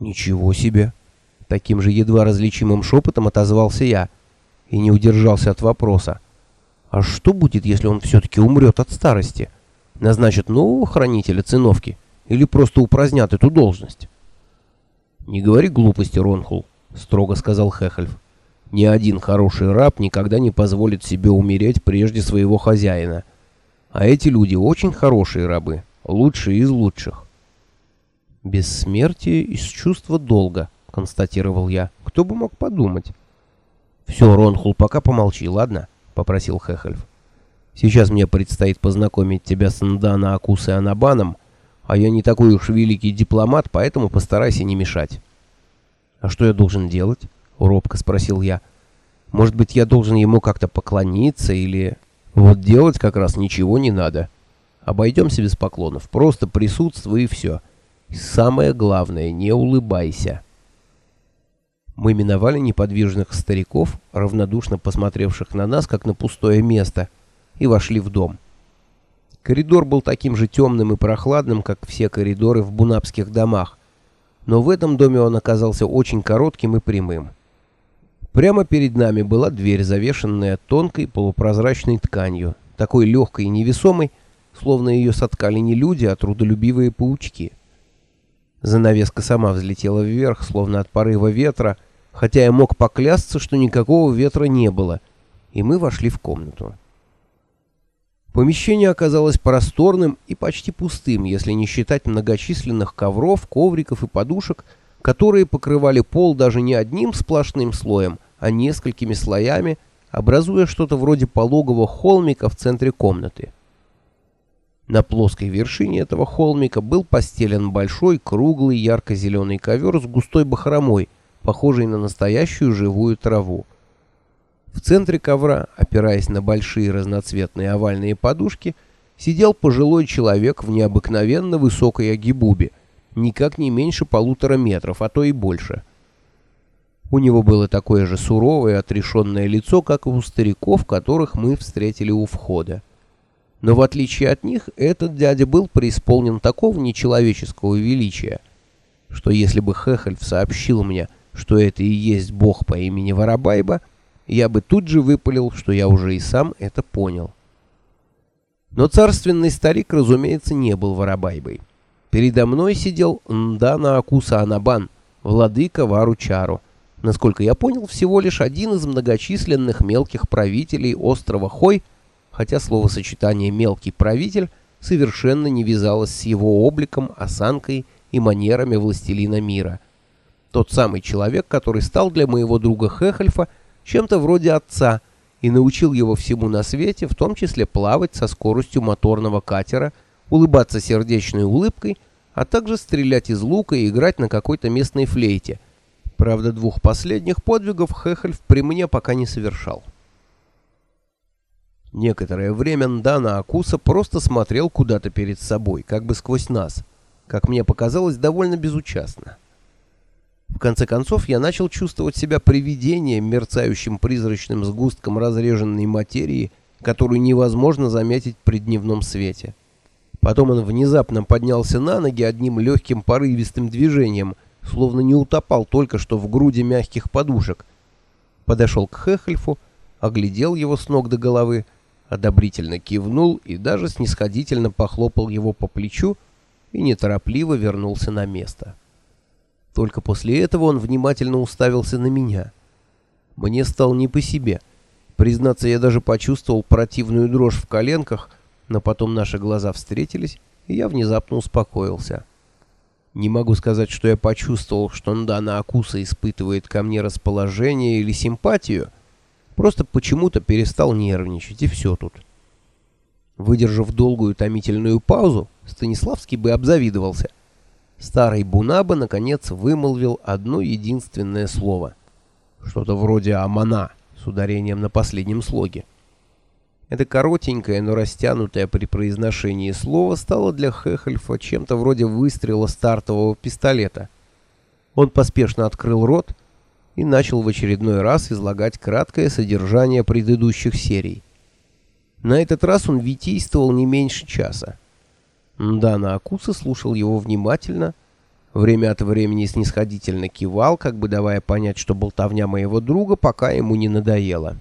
«Ничего себе!» Таким же едва различимым шепотом отозвался я и не удержался от вопроса. «А что будет, если он все-таки умрет от старости? Назначат нового хранителя циновки или просто упразднят эту должность?» «Не говори глупости, Ронхул», — строго сказал Хехельф. «Ни один хороший раб никогда не позволит себе умереть прежде своего хозяина. А эти люди очень хорошие рабы, лучшие из лучших. «Бессмертие из чувства долга», — констатировал я. «Кто бы мог подумать?» «Все, Ронхул, пока помолчи, ладно?» — попросил Хехельф. «Сейчас мне предстоит познакомить тебя с Ндана Акус и Анабаном, а я не такой уж великий дипломат, поэтому постарайся не мешать». «А что я должен делать?» — робко спросил я. «Может быть, я должен ему как-то поклониться или...» «Вот делать как раз ничего не надо. Обойдемся без поклонов, просто присутствуй и все». Самое главное, не улыбайся. Мы миновали неподвижных стариков, равнодушно посмотревших на нас, как на пустое место, и вошли в дом. Коридор был таким же темным и прохладным, как все коридоры в бунапских домах, но в этом доме он оказался очень коротким и прямым. Прямо перед нами была дверь, завешенная тонкой полупрозрачной тканью, такой легкой и невесомой, словно ее соткали не люди, а трудолюбивые паучки. Занавеска сама взлетела вверх, словно от порыва ветра, хотя я мог поклясться, что никакого ветра не было, и мы вошли в комнату. Помещение оказалось просторным и почти пустым, если не считать многочисленных ковров, ковриков и подушек, которые покрывали пол даже не одним сплошным слоем, а несколькими слоями, образуя что-то вроде пологого холмика в центре комнаты. На плоской вершине этого холмика был постелен большой, круглый, ярко-зеленый ковер с густой бахромой, похожий на настоящую живую траву. В центре ковра, опираясь на большие разноцветные овальные подушки, сидел пожилой человек в необыкновенно высокой агибубе, никак не меньше полутора метров, а то и больше. У него было такое же суровое, отрешенное лицо, как и у стариков, которых мы встретили у входа. Но в отличие от них, этот дядя был преисполнен такого нечеловеческого величия, что если бы Хехельф сообщил мне, что это и есть бог по имени Воробайба, я бы тут же выпалил, что я уже и сам это понял. Но царственный старик, разумеется, не был Воробайбой. Передо мной сидел Ндана Акуса Анабан, владыка Варучару, насколько я понял, всего лишь один из многочисленных мелких правителей острова Хой, хотя словосочетание «мелкий правитель» совершенно не вязалось с его обликом, осанкой и манерами властелина мира. Тот самый человек, который стал для моего друга Хехельфа чем-то вроде отца и научил его всему на свете, в том числе плавать со скоростью моторного катера, улыбаться сердечной улыбкой, а также стрелять из лука и играть на какой-то местной флейте. Правда, двух последних подвигов Хехельф при мне пока не совершал. Некоторое время Ndana Акуса просто смотрел куда-то перед собой, как бы сквозь нас, как мне показалось, довольно безучастно. В конце концов, я начал чувствовать себя привидением, мерцающим призрачным сгустком разреженной материи, которую невозможно заметить при дневном свете. Потом он внезапно поднялся на ноги одним легким порывистым движением, словно не утопал только что в груди мягких подушек. Подошел к Хехельфу, оглядел его с ног до головы, одобрительно кивнул и даже снисходительно похлопал его по плечу и неторопливо вернулся на место. Только после этого он внимательно уставился на меня. Мне стало не по себе. Признаться, я даже почувствовал противную дрожь в коленках, но потом наши глаза встретились, и я внезапно успокоился. Не могу сказать, что я почувствовал, что Ндана Акуса испытывает ко мне расположение или симпатию, Просто почему-то перестал нервничать, и все тут. Выдержав долгую томительную паузу, Станиславский бы обзавидовался. Старый Бунаба, наконец, вымолвил одно единственное слово. Что-то вроде «амана» с ударением на последнем слоге. Это коротенькое, но растянутое при произношении слово стало для Хехельфа чем-то вроде выстрела стартового пистолета. Он поспешно открыл рот, и начал в очередной раз излагать краткое содержание предыдущих серий. На этот раз он витийствовал не меньше часа. Дана Акуса слушал его внимательно, время от времени снисходительно кивал, как бы давая понять, что болтовня моего друга пока ему не надоела.